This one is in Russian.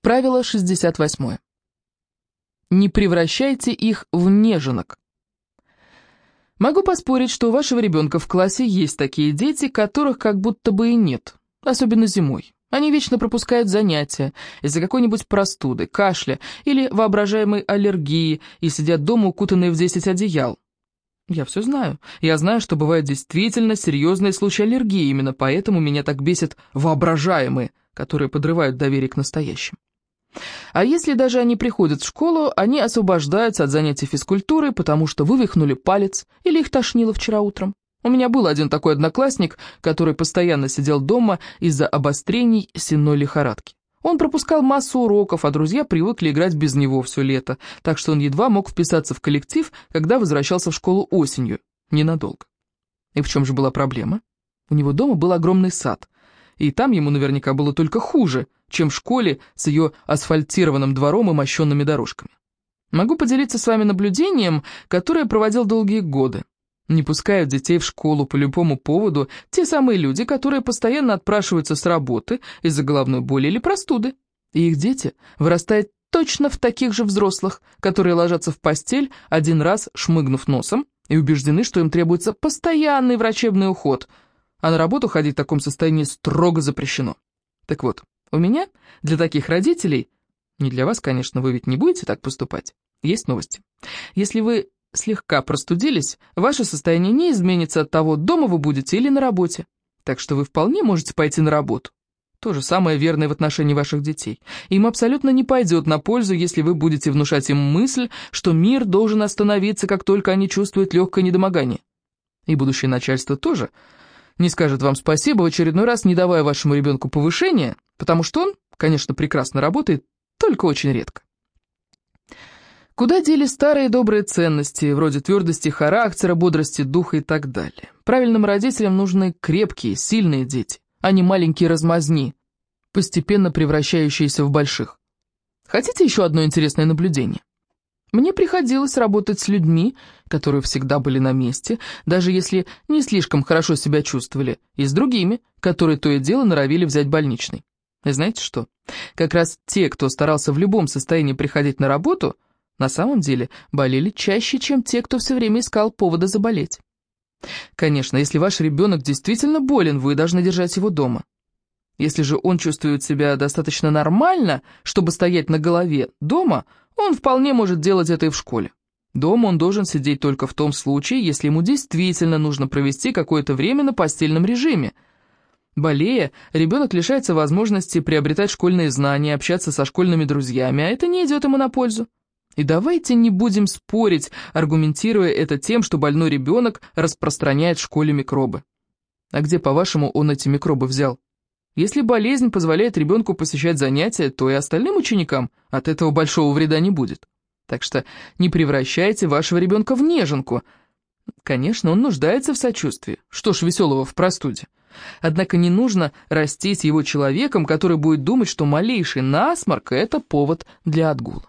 Правило 68. Не превращайте их в неженок. Могу поспорить, что у вашего ребенка в классе есть такие дети, которых как будто бы и нет, особенно зимой. Они вечно пропускают занятия из-за какой-нибудь простуды, кашля или воображаемой аллергии и сидят дома, укутанные в 10 одеял. Я все знаю. Я знаю, что бывают действительно серьезные случаи аллергии, именно поэтому меня так бесит воображаемые, которые подрывают доверие к настоящим. А если даже они приходят в школу, они освобождаются от занятий физкультурой, потому что вывихнули палец или их тошнило вчера утром. У меня был один такой одноклассник, который постоянно сидел дома из-за обострений сенной лихорадки. Он пропускал массу уроков, а друзья привыкли играть без него все лето, так что он едва мог вписаться в коллектив, когда возвращался в школу осенью, ненадолго. И в чем же была проблема? У него дома был огромный сад, и там ему наверняка было только хуже, чем в школе с ее асфальтированным двором и мощенными дорожками. Могу поделиться с вами наблюдением, которое проводил долгие годы. Не пускают детей в школу по любому поводу те самые люди, которые постоянно отпрашиваются с работы из-за головной боли или простуды. И их дети вырастают точно в таких же взрослых, которые ложатся в постель, один раз шмыгнув носом, и убеждены, что им требуется постоянный врачебный уход, а на работу ходить в таком состоянии строго запрещено. Так вот, у меня для таких родителей, не для вас, конечно, вы ведь не будете так поступать, есть новости. Если вы слегка простудились, ваше состояние не изменится от того, дома вы будете или на работе. Так что вы вполне можете пойти на работу. То же самое верное в отношении ваших детей. Им абсолютно не пойдет на пользу, если вы будете внушать им мысль, что мир должен остановиться, как только они чувствуют легкое недомогание. И будущее начальство тоже не скажет вам спасибо в очередной раз, не давая вашему ребенку повышения, потому что он, конечно, прекрасно работает, только очень редко. Куда дели старые добрые ценности, вроде твердости характера, бодрости духа и так далее? Правильным родителям нужны крепкие, сильные дети, а не маленькие размазни, постепенно превращающиеся в больших. Хотите еще одно интересное наблюдение? Мне приходилось работать с людьми, которые всегда были на месте, даже если не слишком хорошо себя чувствовали, и с другими, которые то и дело норовили взять больничный. И знаете что? Как раз те, кто старался в любом состоянии приходить на работу – на самом деле болели чаще, чем те, кто все время искал повода заболеть. Конечно, если ваш ребенок действительно болен, вы должны держать его дома. Если же он чувствует себя достаточно нормально, чтобы стоять на голове дома, он вполне может делать это и в школе. Дома он должен сидеть только в том случае, если ему действительно нужно провести какое-то время на постельном режиме. Болея, ребенок лишается возможности приобретать школьные знания, общаться со школьными друзьями, а это не идет ему на пользу. И давайте не будем спорить, аргументируя это тем, что больной ребенок распространяет в школе микробы. А где, по-вашему, он эти микробы взял? Если болезнь позволяет ребенку посещать занятия, то и остальным ученикам от этого большого вреда не будет. Так что не превращайте вашего ребенка в неженку. Конечно, он нуждается в сочувствии. Что ж веселого в простуде? Однако не нужно растить его человеком, который будет думать, что малейший насморк – это повод для отгула.